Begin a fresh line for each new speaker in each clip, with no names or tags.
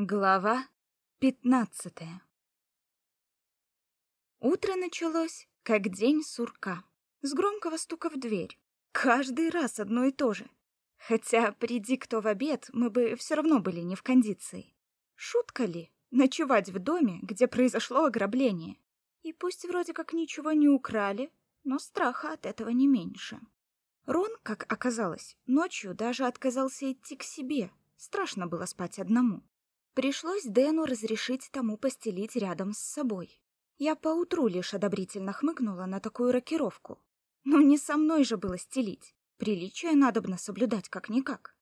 Глава пятнадцатая Утро началось, как день сурка, с громкого стука в дверь. Каждый раз одно и то же. Хотя, приди кто в обед, мы бы все равно были не в кондиции. Шутка ли ночевать в доме, где произошло ограбление? И пусть вроде как ничего не украли, но страха от этого не меньше. Рон, как оказалось, ночью даже отказался идти к себе. Страшно было спать одному. Пришлось Дэну разрешить тому постелить рядом с собой. Я поутру лишь одобрительно хмыкнула на такую рокировку. Но не со мной же было стелить. Приличие надобно соблюдать как-никак.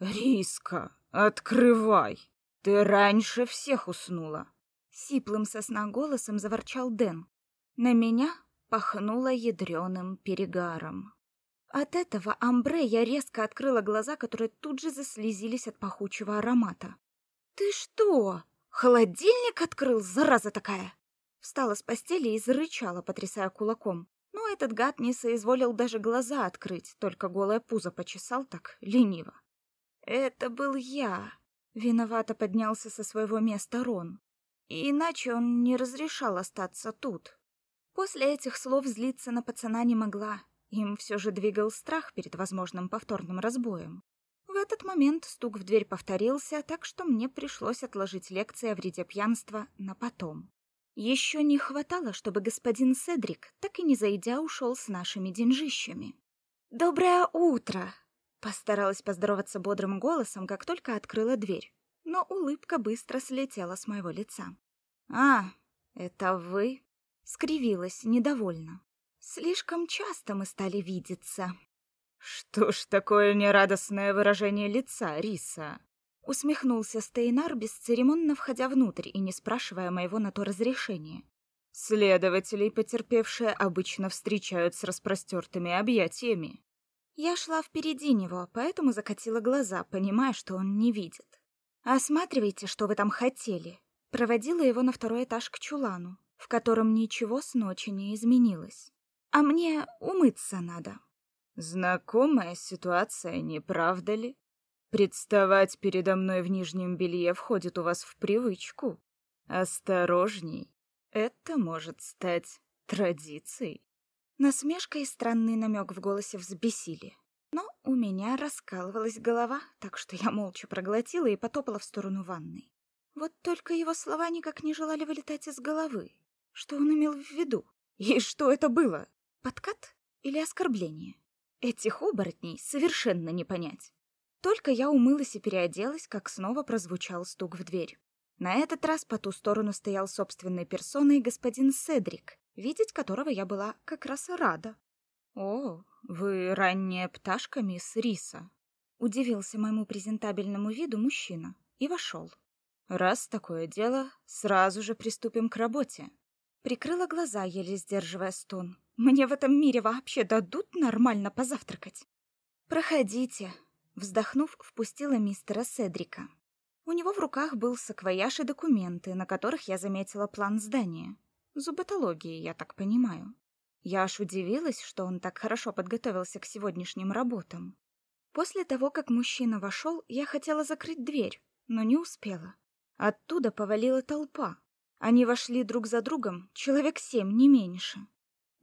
«Риска, открывай! Ты раньше всех уснула!»
Сиплым сосна голосом заворчал Дэн. На меня пахнуло ядреным перегаром. От этого амбре я резко открыла глаза, которые тут же заслезились от пахучего аромата. «Ты что, холодильник открыл, зараза такая?» Встала с постели и зарычала, потрясая кулаком. Но этот гад не соизволил даже глаза открыть, только голое пузо почесал так лениво. «Это был я», — виновато поднялся со своего места Рон. И иначе он не разрешал остаться тут. После этих слов злиться на пацана не могла. Им все же двигал страх перед возможным повторным разбоем. В этот момент стук в дверь повторился, так что мне пришлось отложить лекции о вреде пьянства на потом. Еще не хватало, чтобы господин Седрик, так и не зайдя, ушел с нашими деньжищами. «Доброе утро!» Постаралась поздороваться бодрым голосом, как только открыла дверь, но улыбка быстро слетела с моего лица. «А, это вы?» — скривилась недовольно. «Слишком часто мы стали видеться».
«Что ж такое нерадостное выражение лица, Риса?»
Усмехнулся Стейнар, бесцеремонно входя внутрь и не спрашивая моего на то разрешения.
Следователей, потерпевшие, обычно встречают с распростертыми объятиями.
Я шла впереди него, поэтому закатила глаза, понимая, что он не видит. «Осматривайте, что вы там хотели». Проводила его на второй этаж к чулану, в котором ничего с ночи не изменилось. «А мне умыться надо».
Знакомая ситуация, не правда ли? Представать передо мной в нижнем белье входит у вас в привычку. Осторожней, это может стать традицией.
Насмешка и странный намек в голосе взбесили. Но у меня раскалывалась голова, так что я молча проглотила и потопала в сторону ванной. Вот только его слова никак не желали вылетать из головы. Что он имел в виду? И что это было? Подкат или оскорбление? Этих оборотней совершенно не понять. Только я умылась и переоделась, как снова прозвучал стук в дверь. На этот раз по ту сторону стоял собственной персоной господин Седрик, видеть которого я была как раз рада.
«О, вы ранняя пташка, мисс Риса», —
удивился моему презентабельному виду мужчина и вошел.
«Раз такое дело, сразу же приступим к работе».
Прикрыла глаза, еле сдерживая стон. Мне в этом мире вообще дадут нормально позавтракать? Проходите, вздохнув, впустила мистера Седрика. У него в руках был саквояж и документы, на которых я заметила план здания. Зуботологии, я так понимаю. Я аж удивилась, что он так хорошо подготовился к сегодняшним работам. После того, как мужчина вошел, я хотела закрыть дверь, но не успела. Оттуда повалила толпа. Они вошли друг за другом, человек семь, не меньше.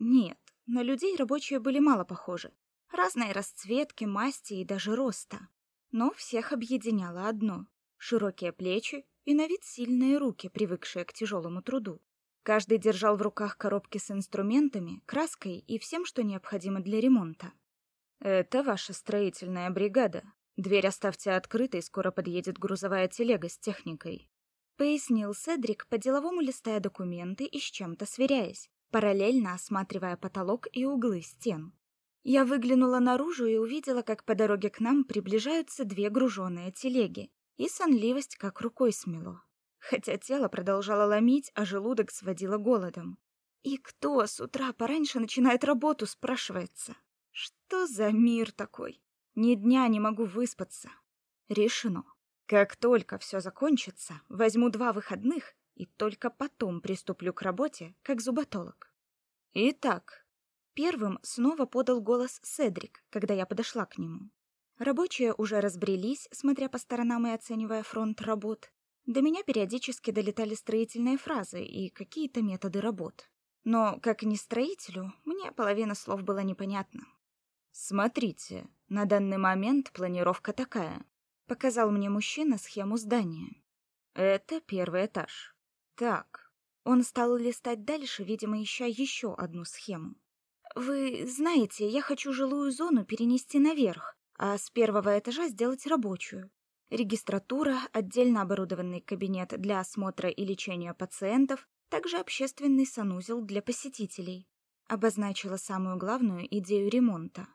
Нет, на людей рабочие были мало похожи. Разные расцветки, масти и даже роста. Но всех объединяло одно — широкие плечи и на вид сильные руки, привыкшие к тяжелому труду. Каждый держал в руках коробки с инструментами, краской и всем, что необходимо для ремонта.
«Это ваша строительная бригада. Дверь оставьте открытой, скоро подъедет грузовая телега с техникой», —
пояснил Седрик, по-деловому листая документы и с чем-то сверяясь параллельно осматривая потолок и углы стен. Я выглянула наружу и увидела, как по дороге к нам приближаются две груженные телеги, и сонливость как рукой смело. Хотя тело продолжало ломить, а желудок сводило голодом. И кто с утра пораньше начинает работу, спрашивается. Что за мир такой? Ни дня не могу выспаться. Решено. Как только все закончится, возьму два выходных и только потом приступлю к работе, как зуботолог. Итак, первым снова подал голос Седрик, когда я подошла к нему. Рабочие уже разбрелись, смотря по сторонам и оценивая фронт работ. До меня периодически долетали строительные фразы и какие-то методы работ. Но, как не строителю, мне половина слов была непонятна.
«Смотрите, на данный момент планировка такая», — показал мне мужчина схему здания. «Это первый этаж. Так».
Он стал листать дальше, видимо, ища еще одну схему. «Вы знаете, я хочу жилую зону перенести наверх, а с первого этажа сделать рабочую. Регистратура, отдельно оборудованный кабинет для осмотра и лечения пациентов, также общественный санузел для посетителей. Обозначила самую главную идею ремонта.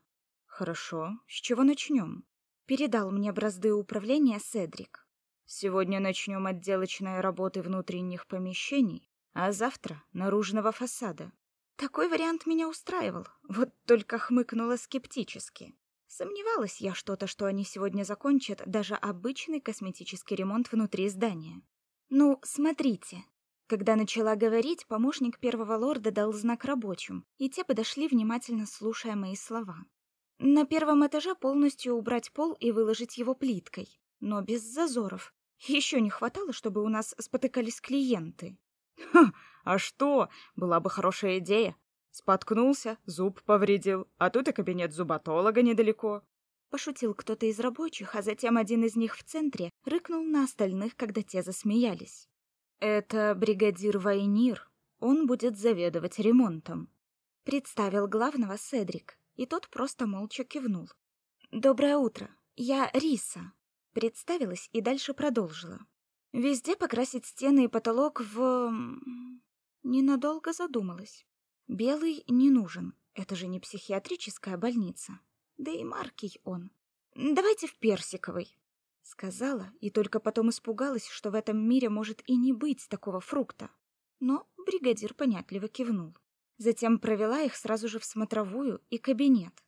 Хорошо, с чего начнем?
Передал мне бразды управления Седрик.
Сегодня начнем отделочные работы внутренних помещений, а завтра наружного фасада.
Такой вариант меня устраивал, вот только хмыкнула скептически. Сомневалась я что-то, что они сегодня закончат даже обычный косметический ремонт внутри здания. Ну, смотрите. Когда начала говорить, помощник первого лорда дал знак рабочим, и те подошли, внимательно слушая мои слова. На первом этаже полностью убрать пол и выложить его плиткой, но без зазоров. Еще не хватало, чтобы у нас спотыкались клиенты.
Ха, а что? Была бы хорошая идея. Споткнулся, зуб повредил, а тут и кабинет зуботолога недалеко.
Пошутил кто-то из рабочих, а затем один из них в центре рыкнул на остальных, когда те засмеялись.
Это бригадир Вайнир. Он будет заведовать ремонтом.
Представил главного Седрик, и тот просто молча кивнул. Доброе утро. Я Риса. Представилась и дальше продолжила. Везде покрасить стены и потолок в Ненадолго задумалась. Белый не нужен. Это же не психиатрическая больница. Да и маркий он. Давайте в персиковый, сказала и только потом испугалась, что в этом мире может и не быть такого фрукта. Но бригадир понятливо кивнул. Затем провела их сразу же в смотровую и кабинет.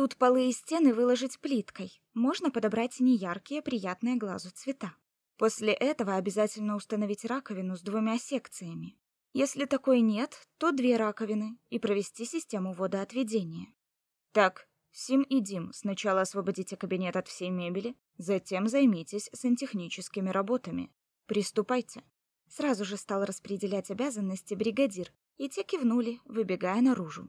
Тут полы и стены выложить плиткой. Можно подобрать неяркие, приятные глазу цвета. После этого обязательно установить раковину с двумя секциями. Если такой нет, то две раковины и провести систему водоотведения.
Так, Сим и Дим, сначала освободите кабинет от всей мебели, затем займитесь сантехническими работами. Приступайте.
Сразу же стал распределять обязанности бригадир, и те кивнули, выбегая наружу.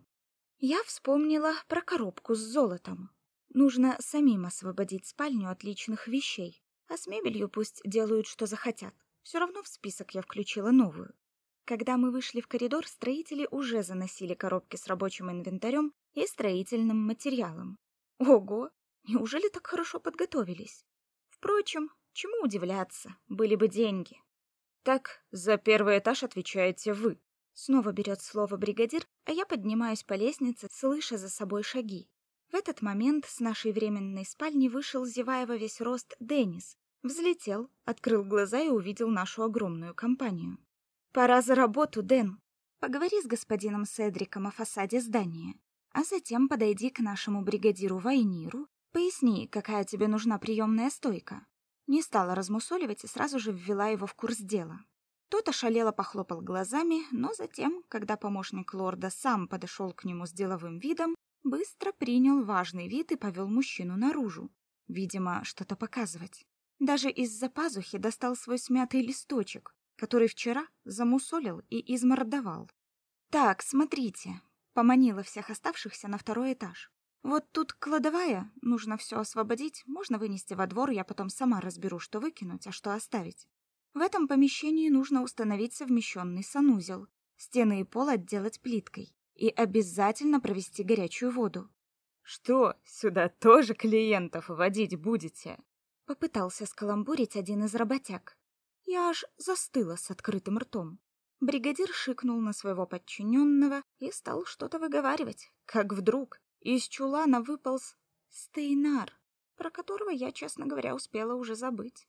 Я вспомнила про коробку с золотом. Нужно самим освободить спальню от личных вещей, а с мебелью пусть делают, что захотят. Все равно в список я включила новую. Когда мы вышли в коридор, строители уже заносили коробки с рабочим инвентарем и строительным материалом. Ого, неужели так хорошо подготовились? Впрочем, чему удивляться, были бы деньги.
Так, за первый этаж отвечаете вы.
Снова берет слово бригадир, а я поднимаюсь по лестнице, слыша за собой шаги. В этот момент с нашей временной спальни вышел, зевая во весь рост, Денис. Взлетел, открыл глаза и увидел нашу огромную компанию. Пора за работу, Дэн. Поговори с господином Седриком о фасаде здания, а затем подойди к нашему бригадиру Вайниру, поясни, какая тебе нужна приемная стойка. Не стала размусоливать и сразу же ввела его в курс дела. Тот ошалело похлопал глазами, но затем, когда помощник лорда сам подошел к нему с деловым видом, быстро принял важный вид и повел мужчину наружу, видимо, что-то показывать. Даже из-за пазухи достал свой смятый листочек, который вчера замусолил и измордовал. Так, смотрите, поманила всех оставшихся на второй этаж. Вот тут кладовая, нужно все освободить, можно вынести во двор, я потом сама разберу, что выкинуть, а что оставить. В этом помещении нужно установить совмещенный санузел, стены и пол отделать плиткой и обязательно провести горячую воду.
Что, сюда тоже клиентов водить будете?
Попытался скаламбурить один из работяг. Я аж застыла с открытым ртом. Бригадир шикнул на своего подчиненного и стал что-то выговаривать, как вдруг из чулана выполз Стейнар, про которого я, честно говоря, успела уже забыть.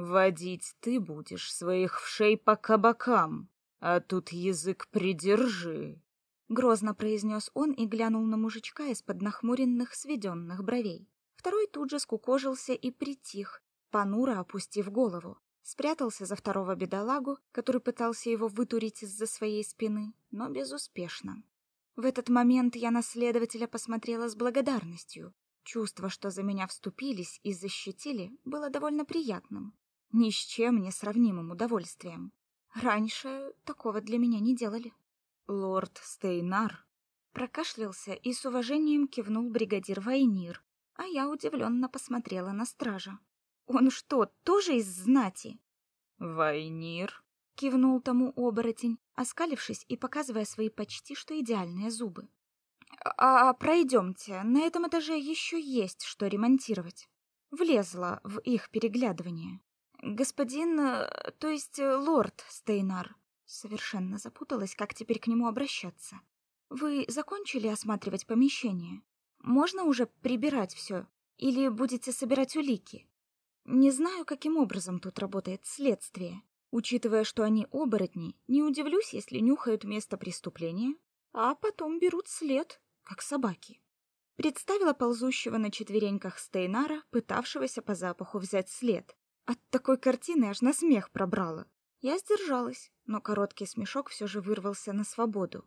«Водить ты будешь своих вшей по кабакам, а тут язык придержи», —
грозно произнес он и глянул на мужичка из-под нахмуренных сведенных бровей. Второй тут же скукожился и притих, понуро опустив голову спрятался за второго бедолагу, который пытался его вытурить из-за своей спины, но безуспешно. В этот момент я на следователя посмотрела с благодарностью. Чувство, что за меня вступились и защитили, было довольно приятным. Ни с чем не сравнимым удовольствием. Раньше такого для меня не делали.
Лорд Стейнар
прокашлялся и с уважением кивнул бригадир Вайнир, а я удивленно посмотрела на стража. Он что, тоже из знати?
Вайнир
кивнул тому оборотень, оскалившись и показывая свои почти что идеальные зубы. А, -а пройдемте, на этом этаже еще есть что ремонтировать. Влезла в их переглядывание. Господин, э, то есть э, лорд Стейнар, совершенно запуталась, как теперь к нему обращаться. Вы закончили осматривать помещение? Можно уже прибирать все? Или будете собирать улики? Не знаю, каким образом тут работает следствие. Учитывая, что они оборотни, не удивлюсь, если нюхают место преступления, а потом берут след, как собаки. Представила ползущего на четвереньках Стейнара, пытавшегося по запаху взять след. От такой картины аж на смех пробрала. Я сдержалась, но короткий смешок все же вырвался на свободу.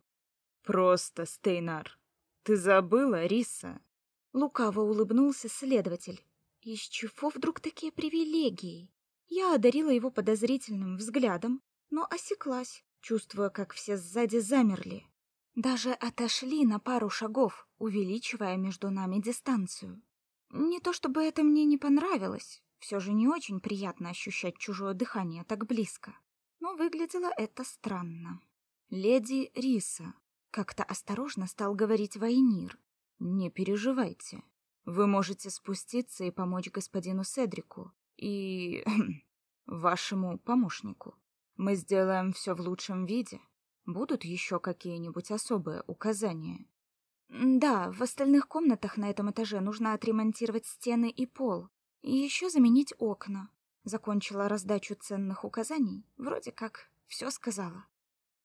Просто, Стейнар, ты забыла, Риса?
Лукаво улыбнулся следователь. Из чего вдруг такие привилегии? Я одарила его подозрительным взглядом, но осеклась, чувствуя, как все сзади замерли. Даже отошли на пару шагов, увеличивая между нами дистанцию. Не то чтобы это мне не понравилось, все же не очень приятно ощущать чужое дыхание так близко. Но выглядело это странно. Леди Риса как-то осторожно стал говорить Вайнир.
Не переживайте. Вы можете спуститься и помочь господину Седрику и вашему помощнику. Мы сделаем все в лучшем виде. Будут еще какие-нибудь особые указания?
Да, в остальных комнатах на этом этаже нужно отремонтировать стены и пол, и еще заменить окна. Закончила раздачу ценных указаний, вроде как все сказала.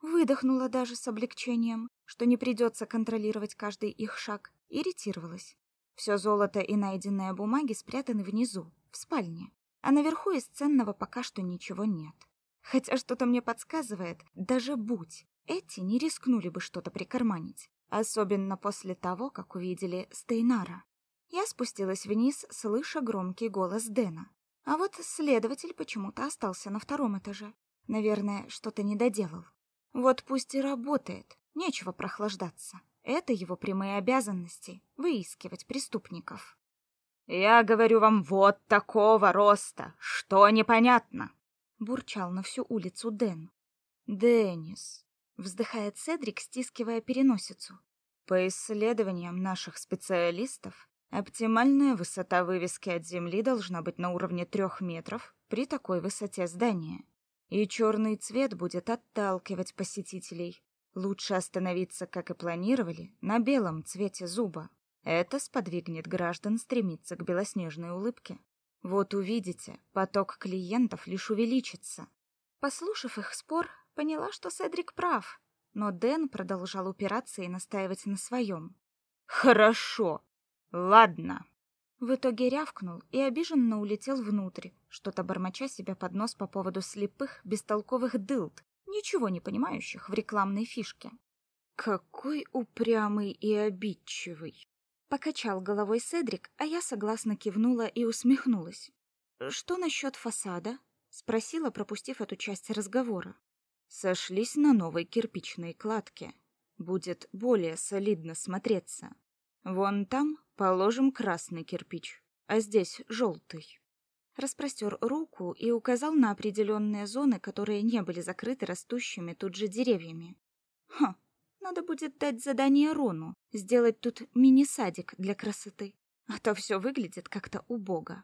Выдохнула даже с облегчением, что не придется контролировать каждый их шаг, иритировалась. Все золото и найденные бумаги спрятаны внизу, в спальне а наверху из ценного пока что ничего нет. Хотя что-то мне подсказывает, даже будь, эти не рискнули бы что-то прикарманить, особенно после того, как увидели Стейнара. Я спустилась вниз, слыша громкий голос Дэна. А вот следователь почему-то остался на втором этаже. Наверное, что-то не доделал. Вот пусть и работает, нечего прохлаждаться. Это его прямые обязанности — выискивать преступников.
Я говорю вам, вот такого роста, что непонятно,
бурчал на всю улицу Дэн. Денис, вздыхает Седрик, стискивая переносицу.
По исследованиям наших специалистов, оптимальная высота вывески от земли должна быть на уровне трех метров при такой высоте здания. И черный цвет будет отталкивать посетителей. Лучше остановиться, как и планировали, на белом цвете зуба. Это сподвигнет граждан стремиться к белоснежной улыбке. Вот увидите, поток клиентов лишь увеличится.
Послушав их спор, поняла, что Седрик прав, но Дэн продолжал упираться и настаивать на своем.
Хорошо. Ладно.
В итоге рявкнул и обиженно улетел внутрь, что-то бормоча себя под нос по поводу слепых, бестолковых дылд, ничего не понимающих в рекламной фишке.
Какой упрямый и обидчивый.
Покачал головой Седрик, а я согласно кивнула и усмехнулась. Что насчет фасада? спросила, пропустив эту часть разговора.
Сошлись на новой кирпичной кладке. Будет более солидно смотреться. Вон там положим красный кирпич, а здесь желтый.
Распростер руку и указал на определенные зоны, которые не были закрыты растущими тут же деревьями. Ха, надо будет дать задание Рону, сделать тут мини-садик для красоты. А то все выглядит как-то убого.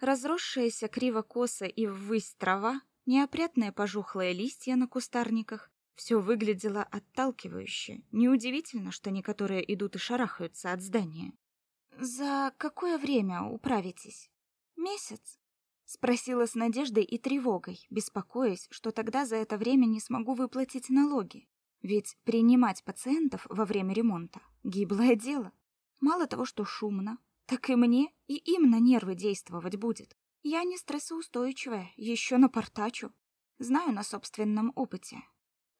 Разросшаяся криво-косо и ввысь трава, неопрятные пожухлые листья на кустарниках, все выглядело отталкивающе. Неудивительно, что некоторые идут и шарахаются от здания. «За какое время управитесь? Месяц?» Спросила с надеждой и тревогой, беспокоясь, что тогда за это время не смогу выплатить налоги. Ведь принимать пациентов во время ремонта — гиблое дело. Мало того, что шумно, так и мне, и им на нервы действовать будет. Я не стрессоустойчивая, еще напортачу. Знаю на собственном опыте.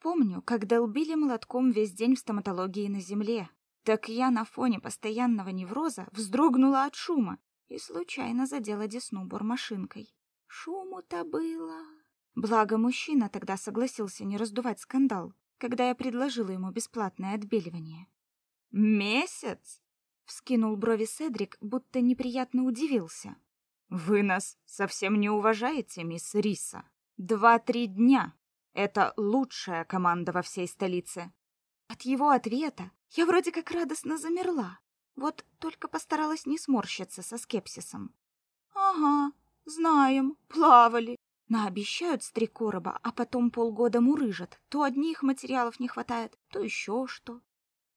Помню, как долбили молотком весь день в стоматологии на земле. Так я на фоне постоянного невроза вздрогнула от шума и случайно задела десну бормашинкой. Шуму-то было. Благо мужчина тогда согласился не раздувать скандал, когда я предложила ему бесплатное отбеливание.
Месяц?
Вскинул брови Седрик, будто неприятно удивился.
Вы нас совсем не уважаете, мисс Риса. Два-три дня. Это лучшая команда во всей столице.
От его ответа я вроде как радостно замерла. Вот только постаралась не сморщиться со скепсисом. Ага, знаем, плавали. Наобещают с три короба, а потом полгода мурыжат. То одних материалов не хватает, то еще что.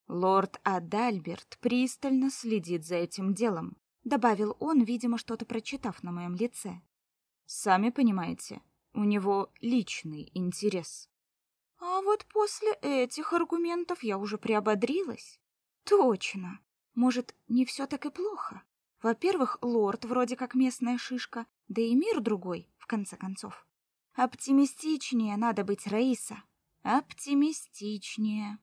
Лорд Адальберт пристально следит за этим делом,
добавил он, видимо, что-то прочитав на моем лице.
Сами понимаете, у него личный интерес.
А вот после этих аргументов я уже приободрилась. Точно. Может, не все так и плохо. Во-первых, лорд вроде как местная шишка, да и мир другой, в конце концов. Оптимистичнее надо быть, Раиса. Оптимистичнее.